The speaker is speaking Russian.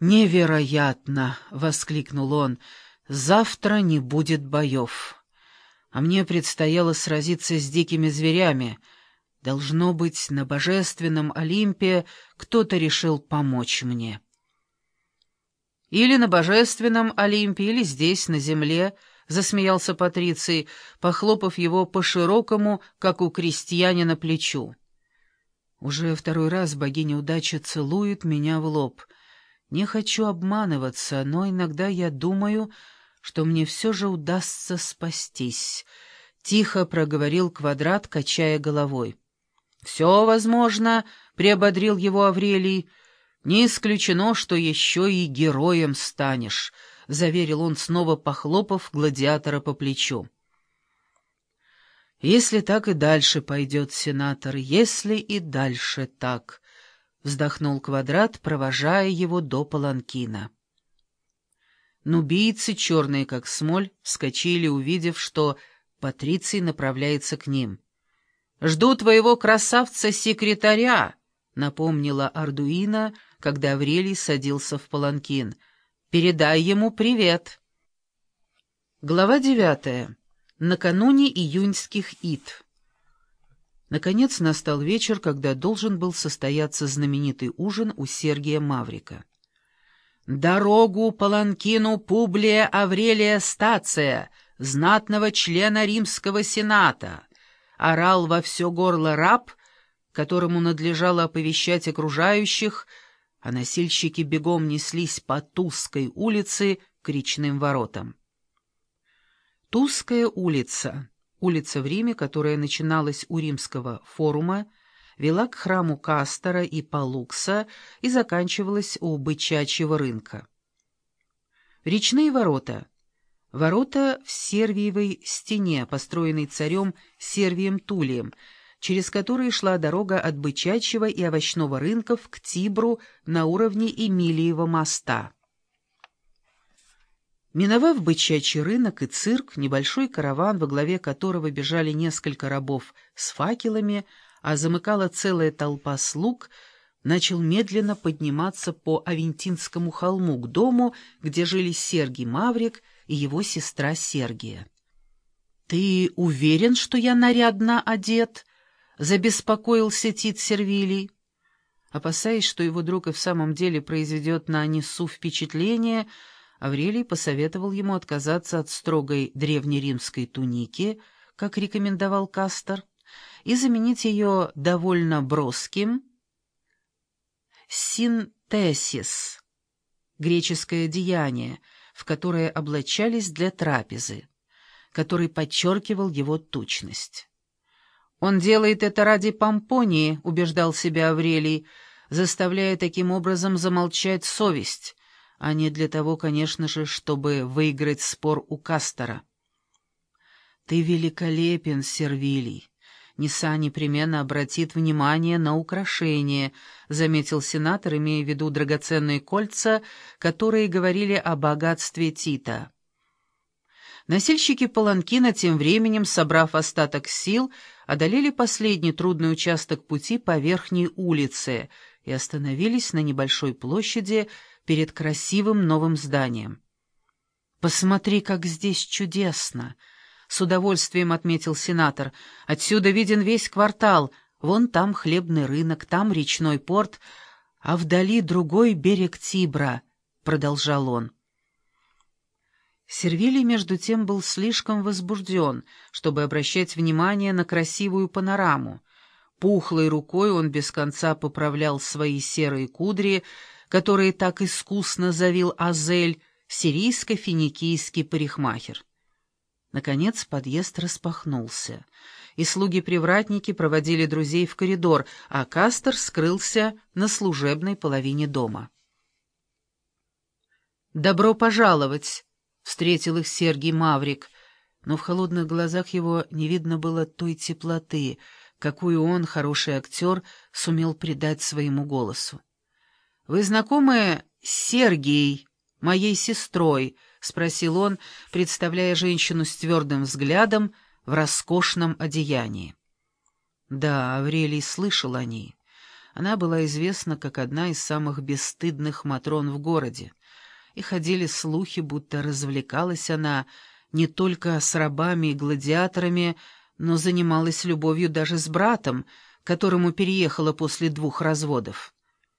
«Невероятно!» — воскликнул он. «Завтра не будет боев. А мне предстояло сразиться с дикими зверями. Должно быть, на божественном Олимпе кто-то решил помочь мне». «Или на божественном Олимпе, или здесь, на земле», — засмеялся Патриций, похлопав его по широкому, как у крестьянина, плечу. «Уже второй раз богиня удачи целует меня в лоб». Не хочу обманываться, но иногда я думаю, что мне все же удастся спастись. Тихо проговорил Квадрат, качая головой. «Все возможно», — приободрил его Аврелий. «Не исключено, что еще и героем станешь», — заверил он, снова похлопав гладиатора по плечу. «Если так и дальше пойдет, сенатор, если и дальше так», вздохнул Квадрат, провожая его до паланкина. Нубийцы, черные как смоль, вскочили, увидев, что Патриций направляется к ним. «Жду твоего красавца-секретаря», — напомнила Ардуина, когда Аврелий садился в паланкин. «Передай ему привет». Глава девятая. Накануне июньских ид. Наконец настал вечер, когда должен был состояться знаменитый ужин у Сергия Маврика. «Дорогу Паланкину Публия Аврелия Стация, знатного члена Римского Сената!» орал во все горло раб, которому надлежало оповещать окружающих, а носильщики бегом неслись по Тузской улице к речным воротам. Тузская улица Улица в Риме, которая начиналась у римского форума, вела к храму Кастора и Палукса и заканчивалась у Бычачьего рынка. Речные ворота. Ворота в Сервиевой стене, построенной царем Сервием Тулием, через которые шла дорога от Бычачьего и Овощного рынков к Тибру на уровне Эмилиева моста. Миновав бычачий рынок и цирк, небольшой караван, во главе которого бежали несколько рабов с факелами, а замыкала целая толпа слуг, начал медленно подниматься по Авентинскому холму к дому, где жили Сергий Маврик и его сестра Сергия. «Ты уверен, что я нарядно одет?» — забеспокоился Тит Сервилий. Опасаясь, что его друг и в самом деле произведет на Анису впечатление, — Аврелий посоветовал ему отказаться от строгой древнеримской туники, как рекомендовал Кастер, и заменить ее довольно броским синтесис, греческое деяние, в которое облачались для трапезы, который подчеркивал его тучность. «Он делает это ради помпонии», — убеждал себя Аврелий, заставляя таким образом замолчать совесть, а не для того, конечно же, чтобы выиграть спор у Кастера. «Ты великолепен, Сервилий. Неса непременно обратит внимание на украшения», — заметил сенатор, имея в виду драгоценные кольца, которые говорили о богатстве Тита. Носильщики Паланкина, тем временем, собрав остаток сил, одолели последний трудный участок пути по верхней улице и остановились на небольшой площади, перед красивым новым зданием. «Посмотри, как здесь чудесно!» — с удовольствием отметил сенатор. «Отсюда виден весь квартал. Вон там хлебный рынок, там речной порт, а вдали другой берег Тибра», — продолжал он. Сервилий, между тем, был слишком возбужден, чтобы обращать внимание на красивую панораму. Пухлой рукой он без конца поправлял свои серые кудри, которые так искусно завил Азель, сирийско-финикийский парикмахер. Наконец подъезд распахнулся, и слуги-привратники проводили друзей в коридор, а Кастер скрылся на служебной половине дома. «Добро пожаловать!» — встретил их Сергий Маврик, но в холодных глазах его не видно было той теплоты, какую он, хороший актер, сумел придать своему голосу. «Вы знакомы с Сергией, моей сестрой?» — спросил он, представляя женщину с твердым взглядом в роскошном одеянии. Да, Аврелий слышал о ней. Она была известна как одна из самых бесстыдных матрон в городе, и ходили слухи, будто развлекалась она не только с рабами и гладиаторами, но занималась любовью даже с братом, которому переехала после двух разводов.